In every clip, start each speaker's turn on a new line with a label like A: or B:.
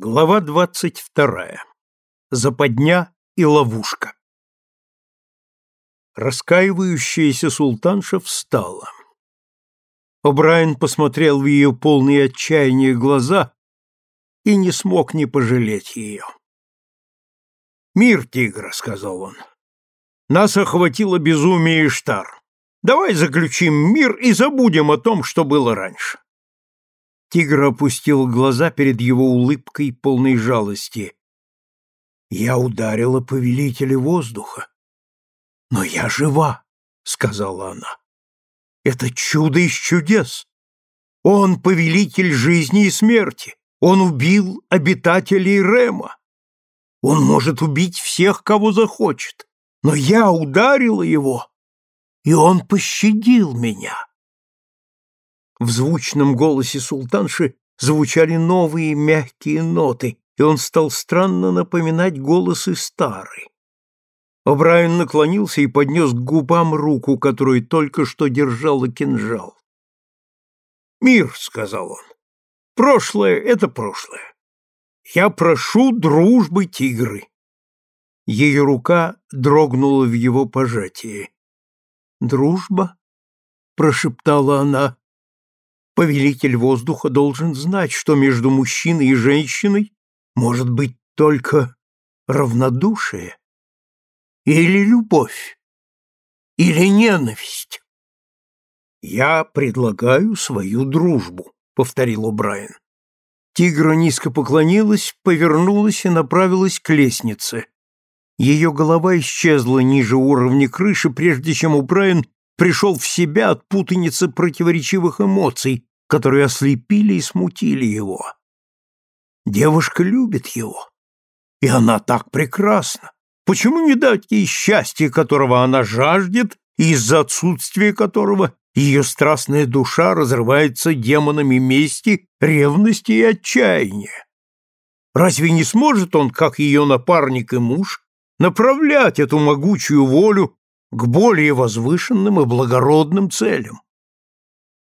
A: Глава двадцать вторая. Западня и ловушка. Раскаивающаяся султанша встала. О'Брайен посмотрел в ее полные отчаяния глаза и не смог не пожалеть ее. «Мир, тигра», — сказал он. «Нас охватило безумие Иштар. Давай заключим мир и забудем о том, что было раньше». Тигр опустил глаза перед его улыбкой, полной жалости. «Я ударила повелителя воздуха. Но я жива», — сказала она. «Это чудо из чудес. Он повелитель жизни и смерти. Он убил обитателей Рема. Он может убить всех, кого захочет. Но я ударила его, и он пощадил меня». В звучном голосе султанши звучали новые мягкие ноты, и он стал странно напоминать голос старый. О'Брайен наклонился и поднес к губам руку, которую только что держала кинжал. «Мир», — сказал он, — «прошлое — это прошлое. Я прошу дружбы тигры». Ее рука дрогнула в его пожатии. «Дружба?» — прошептала она. Повелитель воздуха должен знать, что между мужчиной и женщиной может быть только равнодушие или любовь, или ненависть. «Я предлагаю свою дружбу», — повторил О'Брайен. Тигра низко поклонилась, повернулась и направилась к лестнице. Ее голова исчезла ниже уровня крыши, прежде чем О'Брайен пришел в себя от путаницы противоречивых эмоций, которые ослепили и смутили его. Девушка любит его, и она так прекрасна. Почему не дать ей счастье, которого она жаждет, и из-за отсутствия которого ее страстная душа разрывается демонами мести, ревности и отчаяния? Разве не сможет он, как ее напарник и муж, направлять эту могучую волю к более возвышенным и благородным целям?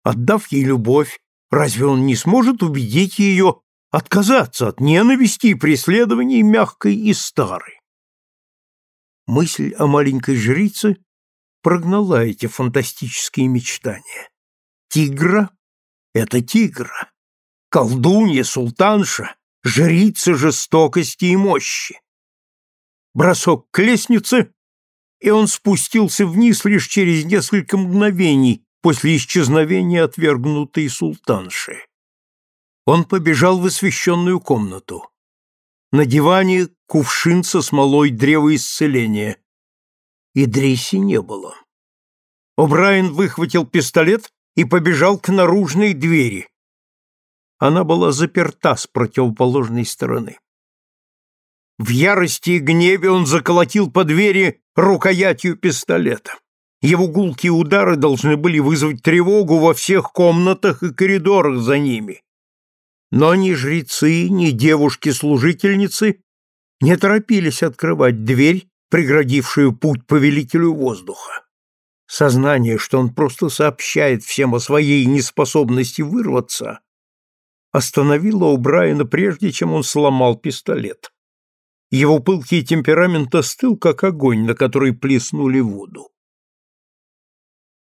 A: Отдав ей любовь, разве он не сможет убедить ее отказаться от ненависти и преследований мягкой и старой? Мысль о маленькой жрице прогнала эти фантастические мечтания. Тигра — это тигра, колдунья, султанша, жрица жестокости и мощи. Бросок к лестнице, и он спустился вниз лишь через несколько мгновений, после исчезновения отвергнутой султанши. Он побежал в освещенную комнату. На диване кувшин со смолой древа исцеления. Идриси не было. О'Брайен выхватил пистолет и побежал к наружной двери. Она была заперта с противоположной стороны. В ярости и гневе он заколотил по двери рукоятью пистолета. Его гулкие удары должны были вызвать тревогу во всех комнатах и коридорах за ними. Но ни жрецы, ни девушки-служительницы не торопились открывать дверь, преградившую путь повелителю воздуха. Сознание, что он просто сообщает всем о своей неспособности вырваться, остановило у Брайана прежде, чем он сломал пистолет. Его пылкий темперамент остыл, как огонь, на который плеснули воду.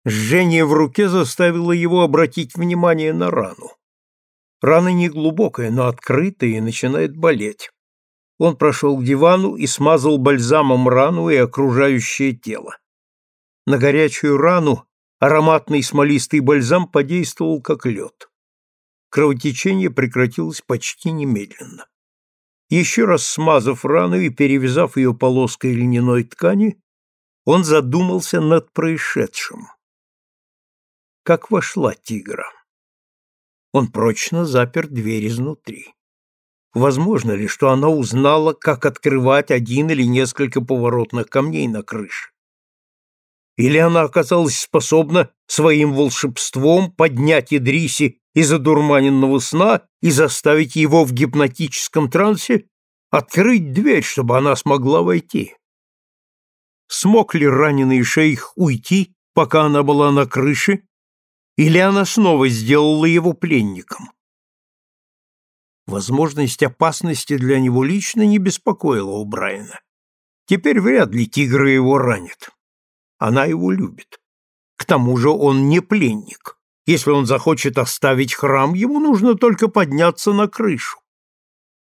A: Жжение в руке заставило его обратить внимание на рану. Рана не глубокая, но открытая и начинает болеть. Он прошел к дивану и смазал бальзамом рану и окружающее тело. На горячую рану ароматный смолистый бальзам подействовал как лед. Кровотечение прекратилось почти немедленно. Еще раз смазав рану и перевязав ее полоской льняной ткани, он задумался над происшедшим как вошла тигра. Он прочно запер дверь изнутри. Возможно ли, что она узнала, как открывать один или несколько поворотных камней на крыше? Или она оказалась способна своим волшебством поднять Идриси из одурманенного сна и заставить его в гипнотическом трансе открыть дверь, чтобы она смогла войти? Смог ли раненый шейх уйти, пока она была на крыше, или она снова сделала его пленником? Возможность опасности для него лично не беспокоила у Брайана. Теперь вряд ли тигр его ранит. Она его любит. К тому же он не пленник. Если он захочет оставить храм, ему нужно только подняться на крышу.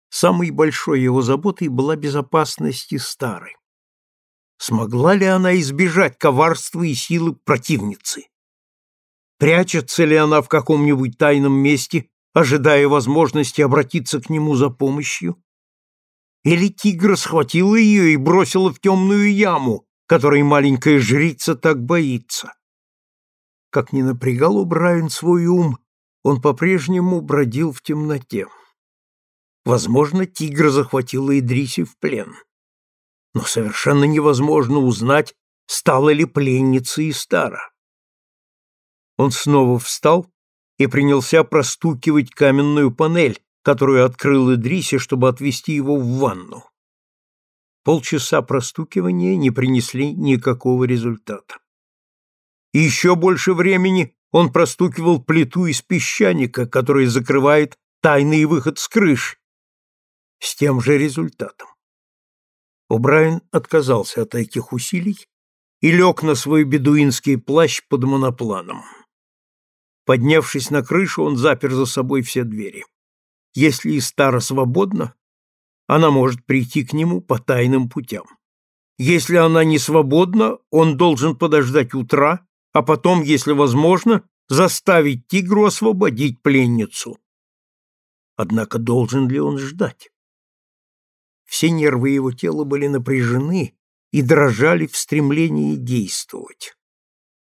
A: Самой большой его заботой была безопасность и старой. Смогла ли она избежать коварства и силы противницы? Прячется ли она в каком-нибудь тайном месте, ожидая возможности обратиться к нему за помощью? Или тигр схватила ее и бросила в темную яму, которой маленькая жрица так боится? Как ни напрягал Брайан свой ум, он по-прежнему бродил в темноте. Возможно, тигр захватила Идриси в плен. Но совершенно невозможно узнать, стала ли пленницей Истара. Он снова встал и принялся простукивать каменную панель, которую открыл Идриси, чтобы отвести его в ванну. Полчаса простукивания не принесли никакого результата. И еще больше времени он простукивал плиту из песчаника, которая закрывает тайный выход с крыши. С тем же результатом. О'Брайен отказался от этих усилий и лег на свой бедуинский плащ под монопланом. Поднявшись на крышу, он запер за собой все двери. Если Истара свободна, она может прийти к нему по тайным путям. Если она не свободна, он должен подождать утра а потом, если возможно, заставить тигру освободить пленницу. Однако должен ли он ждать? Все нервы его тела были напряжены и дрожали в стремлении действовать.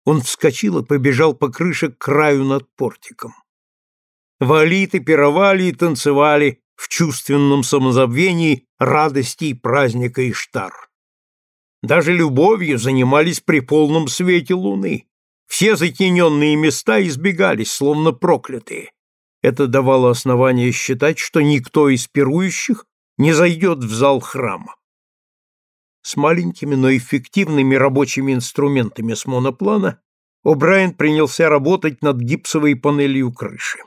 A: Он вскочил и побежал по крыше к краю над портиком. Валиты пировали и танцевали в чувственном самозабвении радости и праздника Иштар. Даже любовью занимались при полном свете луны. Все затененные места избегались, словно проклятые. Это давало основание считать, что никто из пирующих не зайдет в зал храма. С маленькими, но эффективными рабочими инструментами с моноплана О'Брайен принялся работать над гипсовой панелью крыши.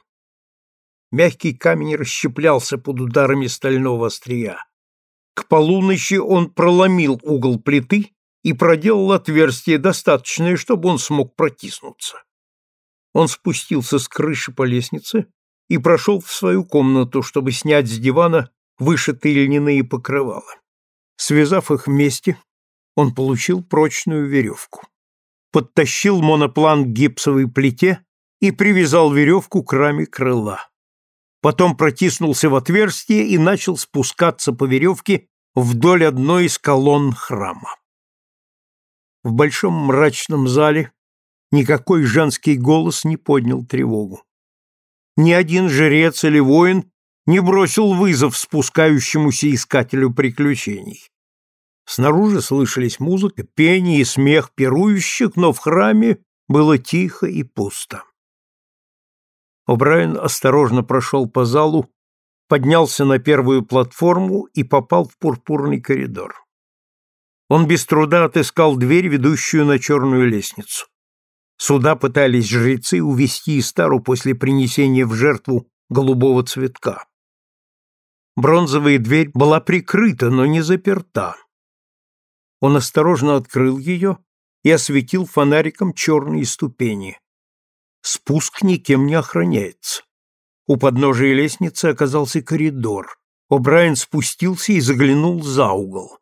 A: Мягкий камень расщеплялся под ударами стального острия. К полуночи он проломил угол плиты и проделал отверстие достаточное, чтобы он смог протиснуться. Он спустился с крыши по лестнице и прошел в свою комнату, чтобы снять с дивана вышитые льняные покрывала. Связав их вместе, он получил прочную веревку. Подтащил моноплан к гипсовой плите и привязал веревку к раме крыла. Потом протиснулся в отверстие и начал спускаться по веревке вдоль одной из колонн храма. В большом мрачном зале никакой женский голос не поднял тревогу. Ни один жрец или воин не бросил вызов спускающемуся искателю приключений. Снаружи слышались музыка, пение и смех пирующих, но в храме было тихо и пусто. О'Брайен осторожно прошел по залу, поднялся на первую платформу и попал в пурпурный коридор. Он без труда отыскал дверь, ведущую на черную лестницу. Сюда пытались жрецы увести Истару после принесения в жертву голубого цветка. Бронзовая дверь была прикрыта, но не заперта. Он осторожно открыл ее и осветил фонариком черные ступени. Спуск никем не охраняется. У подножия лестницы оказался коридор. О'Брайен спустился и заглянул за угол.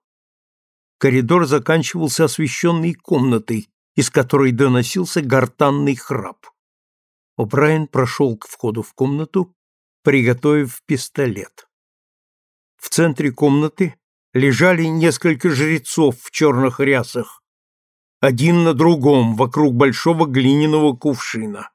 A: Коридор заканчивался освещенной комнатой, из которой доносился гортанный храп. О'Брайен прошел к входу в комнату, приготовив пистолет. В центре комнаты лежали несколько жрецов в черных рясах, один на другом, вокруг большого глиняного кувшина.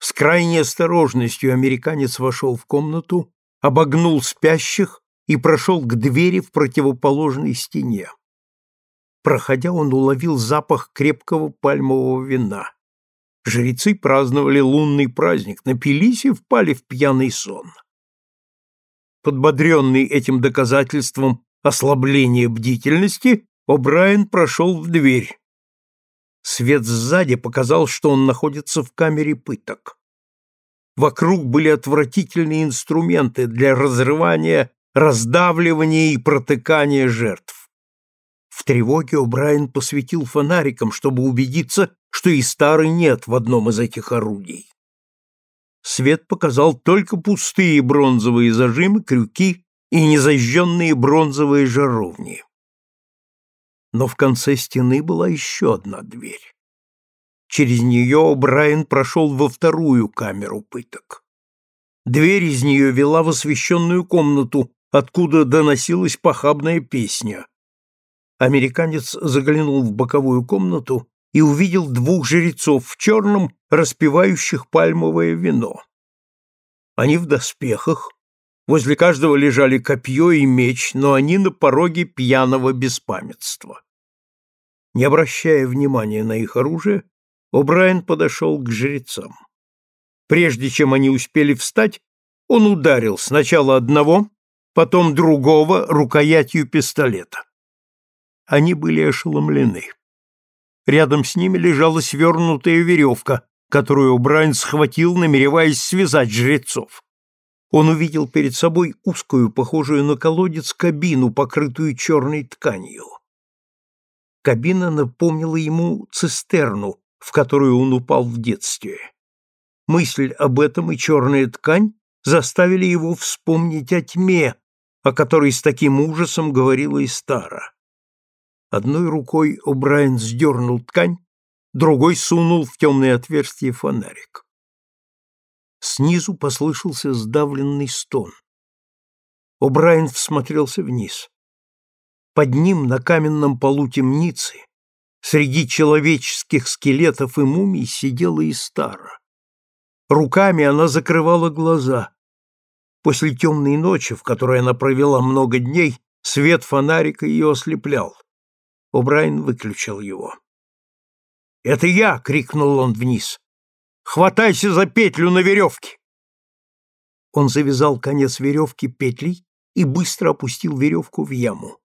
A: С крайней осторожностью американец вошел в комнату, обогнул спящих и прошел к двери в противоположной стене. Проходя, он уловил запах крепкого пальмового вина. Жрецы праздновали лунный праздник, напились и впали в пьяный сон. Подбодренный этим доказательством ослабления бдительности, О'Брайен прошел в дверь. Свет сзади показал, что он находится в камере пыток. Вокруг были отвратительные инструменты для разрывания, раздавливания и протыкания жертв. В тревоге О'Брайен посветил фонариком, чтобы убедиться, что и старый нет в одном из этих орудий. Свет показал только пустые бронзовые зажимы, крюки и незажженные бронзовые жаровни. Но в конце стены была еще одна дверь. Через нее Брайан прошел во вторую камеру пыток. Дверь из нее вела в освещенную комнату, откуда доносилась похабная песня. Американец заглянул в боковую комнату и увидел двух жрецов в черном, распивающих пальмовое вино. Они в доспехах, возле каждого лежали копье и меч, но они на пороге пьяного беспамятства. Не обращая внимания на их оружие, О'Брайен подошел к жрецам. Прежде чем они успели встать, он ударил сначала одного, потом другого рукоятью пистолета. Они были ошеломлены. Рядом с ними лежала свернутая веревка, которую О'Брайен схватил, намереваясь связать жрецов. Он увидел перед собой узкую, похожую на колодец, кабину, покрытую черной тканью. Кабина напомнила ему цистерну, в которую он упал в детстве. Мысль об этом и черная ткань заставили его вспомнить о тьме, о которой с таким ужасом говорила и Стара. Одной рукой О'Брайен сдернул ткань, другой сунул в темное отверстие фонарик. Снизу послышался сдавленный стон. О'Брайен всмотрелся вниз. Под ним на каменном полу темницы Среди человеческих скелетов и мумий сидела и стара. Руками она закрывала глаза. После темной ночи, в которой она провела много дней, свет фонарика ее ослеплял. О'Брайен выключил его. «Это я!» — крикнул он вниз. «Хватайся за петлю на веревке!» Он завязал конец веревки петлей и быстро опустил веревку в яму.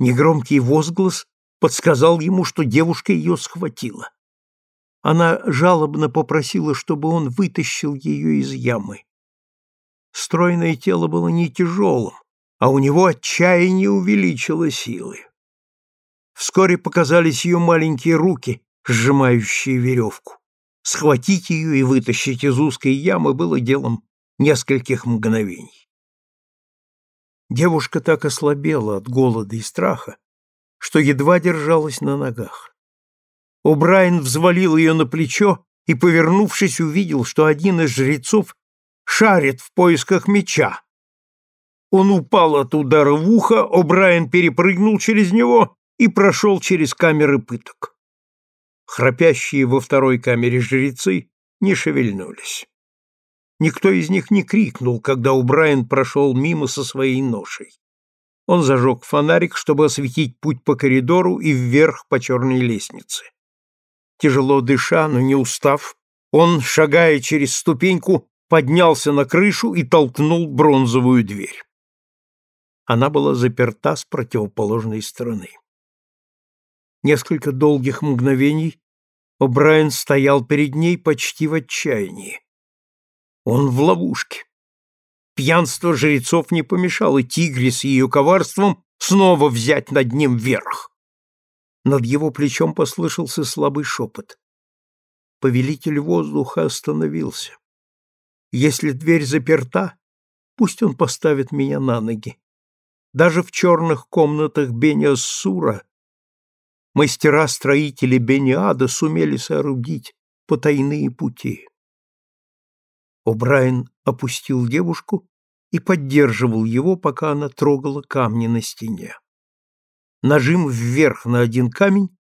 A: Негромкий возглас подсказал ему, что девушка ее схватила. Она жалобно попросила, чтобы он вытащил ее из ямы. Стройное тело было не тяжелым, а у него отчаяние увеличило силы. Вскоре показались ее маленькие руки, сжимающие веревку. Схватить ее и вытащить из узкой ямы было делом нескольких мгновений. Девушка так ослабела от голода и страха, что едва держалась на ногах. О'Брайен взвалил ее на плечо и, повернувшись, увидел, что один из жрецов шарит в поисках меча. Он упал от удара в ухо, О'Брайен перепрыгнул через него и прошел через камеры пыток. Храпящие во второй камере жрецы не шевельнулись. Никто из них не крикнул, когда Убрайен прошел мимо со своей ношей. Он зажег фонарик, чтобы осветить путь по коридору и вверх по черной лестнице. Тяжело дыша, но не устав, он, шагая через ступеньку, поднялся на крышу и толкнул бронзовую дверь. Она была заперта с противоположной стороны. Несколько долгих мгновений О'Брайен стоял перед ней почти в отчаянии. Он в ловушке. Пьянство жрецов не помешало тигре с ее коварством снова взять над ним верх. Над его плечом послышался слабый шепот. Повелитель воздуха остановился. Если дверь заперта, пусть он поставит меня на ноги. Даже в черных комнатах Бениассура мастера-строители Бениада сумели соорудить потайные пути. О'Брайен опустил девушку и поддерживал его, пока она трогала камни на стене. Нажим вверх на один камень,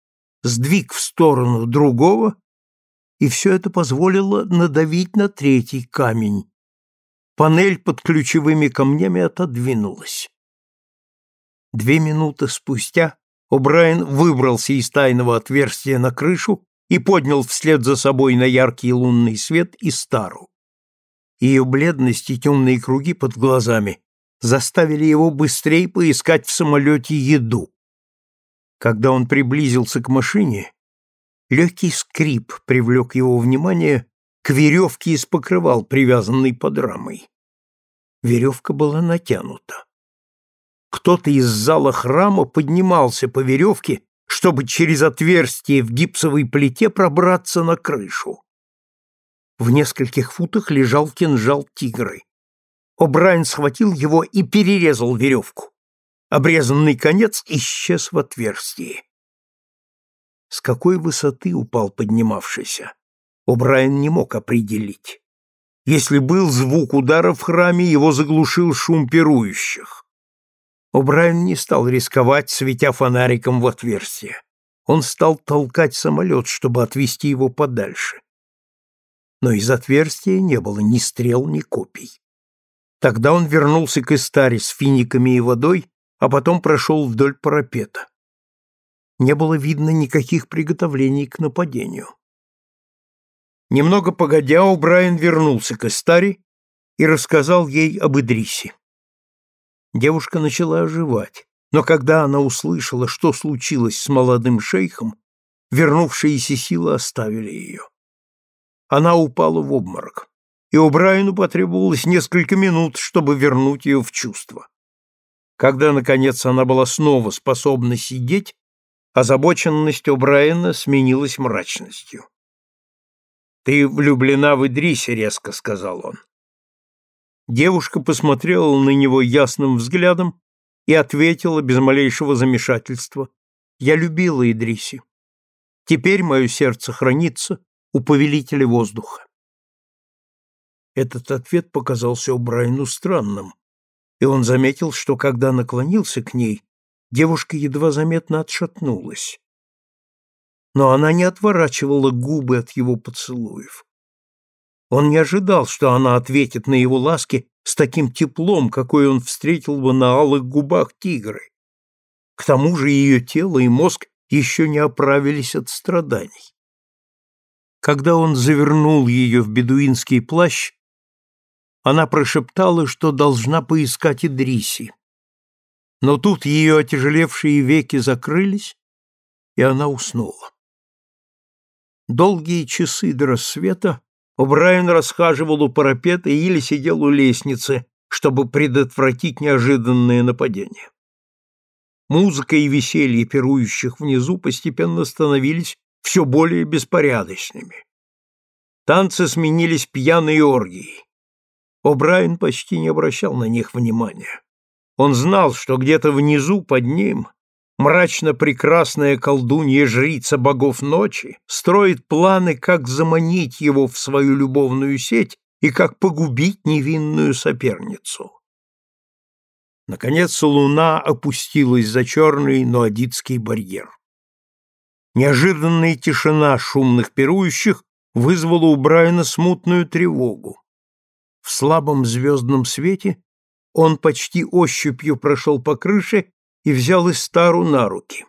A: сдвиг в сторону другого, и все это позволило надавить на третий камень. Панель под ключевыми камнями отодвинулась. Две минуты спустя О'Брайен выбрался из тайного отверстия на крышу и поднял вслед за собой на яркий лунный свет и стару. Ее бледность и темные круги под глазами заставили его быстрее поискать в самолете еду. Когда он приблизился к машине, легкий скрип привлек его внимание, к веревке из покрывал, привязанной под рамой. Веревка была натянута. Кто-то из зала храма поднимался по веревке, чтобы через отверстие в гипсовой плите пробраться на крышу. В нескольких футах лежал кинжал тигры. О'Брайен схватил его и перерезал веревку. Обрезанный конец исчез в отверстии. С какой высоты упал поднимавшийся, О'Брайен не мог определить. Если был звук удара в храме, его заглушил шум пирующих. О'Брайен не стал рисковать, светя фонариком в отверстие. Он стал толкать самолет, чтобы отвести его подальше. Но из отверстия не было ни стрел, ни копий. Тогда он вернулся к Истаре с финиками и водой, а потом прошел вдоль парапета. Не было видно никаких приготовлений к нападению. Немного погодя, О'Брайен вернулся к Эстаре и рассказал ей об Идрисе. Девушка начала оживать, но когда она услышала, что случилось с молодым шейхом, вернувшиеся силы оставили ее. Она упала в обморок, и у Брайану потребовалось несколько минут, чтобы вернуть ее в чувство. Когда, наконец, она была снова способна сидеть, озабоченность у Брайана сменилась мрачностью. «Ты влюблена в Идрисе», — резко сказал он. Девушка посмотрела на него ясным взглядом и ответила без малейшего замешательства. «Я любила Идриси. Теперь мое сердце хранится у повелителя воздуха». Этот ответ показался у Брайну странным, и он заметил, что когда наклонился к ней, девушка едва заметно отшатнулась. Но она не отворачивала губы от его поцелуев. Он не ожидал, что она ответит на его ласки с таким теплом, какой он встретил бы на алых губах тигры. К тому же ее тело и мозг еще не оправились от страданий. Когда он завернул ее в бедуинский плащ, она прошептала, что должна поискать Идриси. Но тут ее отяжелевшие веки закрылись, и она уснула. Долгие часы до рассвета О'Брайен расхаживал у парапета или сидел у лестницы, чтобы предотвратить неожиданное нападение. Музыка и веселье пирующих внизу постепенно становились все более беспорядочными. Танцы сменились пьяной оргией. О'Брайен почти не обращал на них внимания. Он знал, что где-то внизу под ним мрачно прекрасная колдунья-жрица богов ночи строит планы, как заманить его в свою любовную сеть и как погубить невинную соперницу. Наконец луна опустилась за черный ноадитский барьер. Неожиданная тишина шумных пирующих вызвала у Брайана смутную тревогу. В слабом звездном свете он почти ощупью прошел по крыше и взял Истару на руки.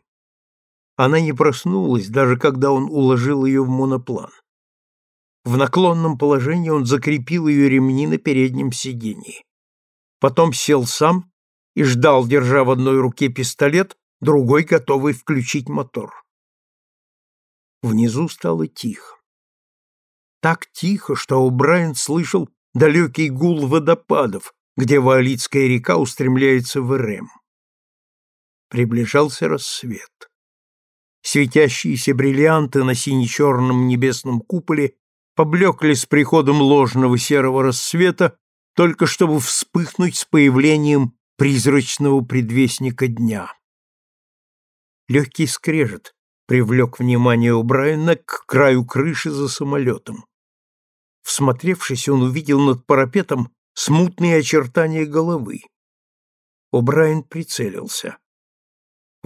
A: Она не проснулась, даже когда он уложил ее в моноплан. В наклонном положении он закрепил ее ремни на переднем сиденье. Потом сел сам и ждал, держа в одной руке пистолет, другой готовый включить мотор. Внизу стало тихо. Так тихо, что О'Брайен слышал далекий гул водопадов, где Ваолитская река устремляется в Эрем. Приближался рассвет. Светящиеся бриллианты на сине-черном небесном куполе поблекли с приходом ложного серого рассвета, только чтобы вспыхнуть с появлением призрачного предвестника дня. Легкий скрежет привлек внимание у Брайана к краю крыши за самолетом. Всмотревшись, он увидел над парапетом смутные очертания головы. О'Брайен прицелился.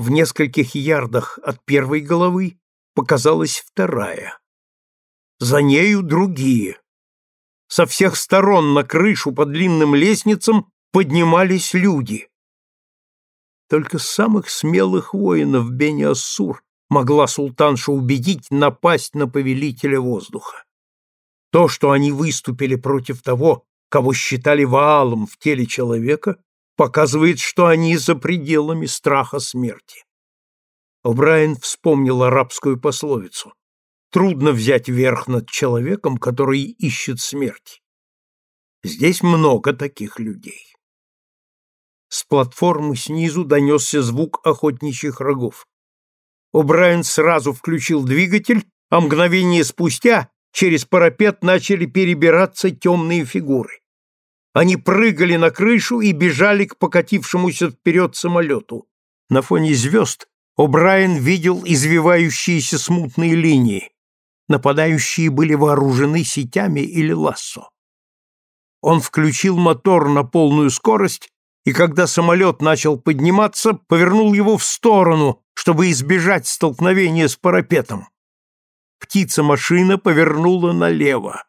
A: В нескольких ярдах от первой головы показалась вторая. За нею другие. Со всех сторон на крышу по длинным лестницам поднимались люди. Только самых смелых воинов Бени-Ассур могла султанша убедить напасть на повелителя воздуха. То, что они выступили против того, кого считали Ваалом в теле человека, показывает, что они за пределами страха смерти. О'Брайен вспомнил арабскую пословицу трудно взять верх над человеком, который ищет смерти. Здесь много таких людей. С платформы снизу донесся звук охотничьих рогов. О'Брайен сразу включил двигатель, а мгновение спустя через парапет начали перебираться темные фигуры. Они прыгали на крышу и бежали к покатившемуся вперед самолету. На фоне звезд О'Брайен видел извивающиеся смутные линии. Нападающие были вооружены сетями или лассо. Он включил мотор на полную скорость и, когда самолет начал подниматься, повернул его в сторону, чтобы избежать столкновения с парапетом. Птица-машина повернула налево.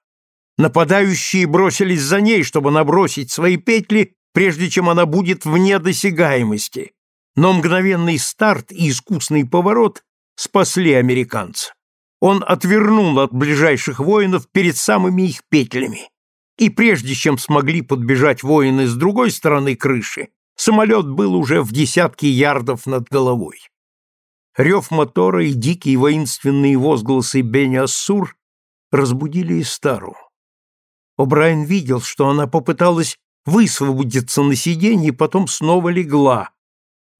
A: Нападающие бросились за ней, чтобы набросить свои петли, прежде чем она будет вне досягаемости. Но мгновенный старт и искусный поворот спасли американца. Он отвернул от ближайших воинов перед самыми их петлями. И прежде чем смогли подбежать воины с другой стороны крыши, самолет был уже в десятке ярдов над головой. Рев мотора и дикие воинственные возгласы Бени Ассур разбудили Истару. О'Брайен видел, что она попыталась высвободиться на сиденье и потом снова легла.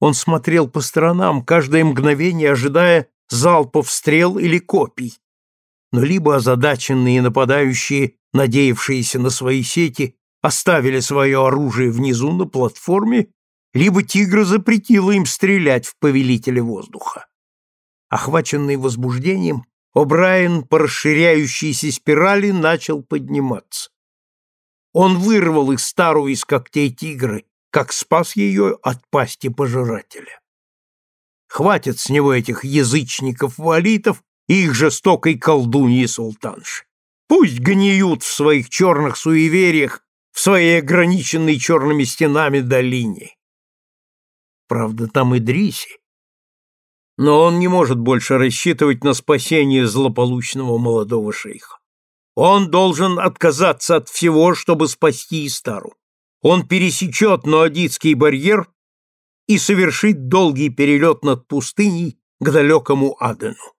A: Он смотрел по сторонам, каждое мгновение ожидая залпов стрел или копий. Но либо озадаченные нападающие, надеявшиеся на свои сети, оставили свое оружие внизу на платформе, либо тигра запретила им стрелять в повелителя воздуха. Охваченный возбуждением, О'Брайен по расширяющейся спирали начал подниматься. Он вырвал их старую из когтей тигры, как спас ее от пасти пожирателя. Хватит с него этих язычников-валитов и их жестокой колдуньи султанши. Пусть гниют в своих черных суевериях в своей ограниченной черными стенами долине. Правда, там и Дриси. Но он не может больше рассчитывать на спасение злополучного молодого шейха. Он должен отказаться от всего, чтобы спасти Истару. Он пересечет Ноадитский барьер и совершит долгий перелет над пустыней к далекому Адену.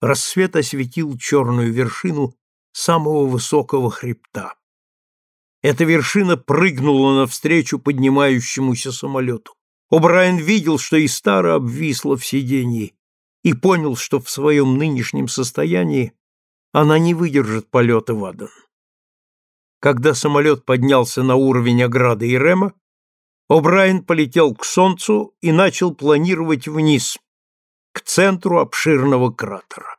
A: Рассвет осветил черную вершину самого высокого хребта. Эта вершина прыгнула навстречу поднимающемуся самолету. О'Брайен видел, что Истара обвисла в сиденье, и понял, что в своем нынешнем состоянии она не выдержит полета в Адан. Когда самолет поднялся на уровень ограды Ирема, О'Брайен полетел к Солнцу и начал планировать вниз, к центру обширного кратера.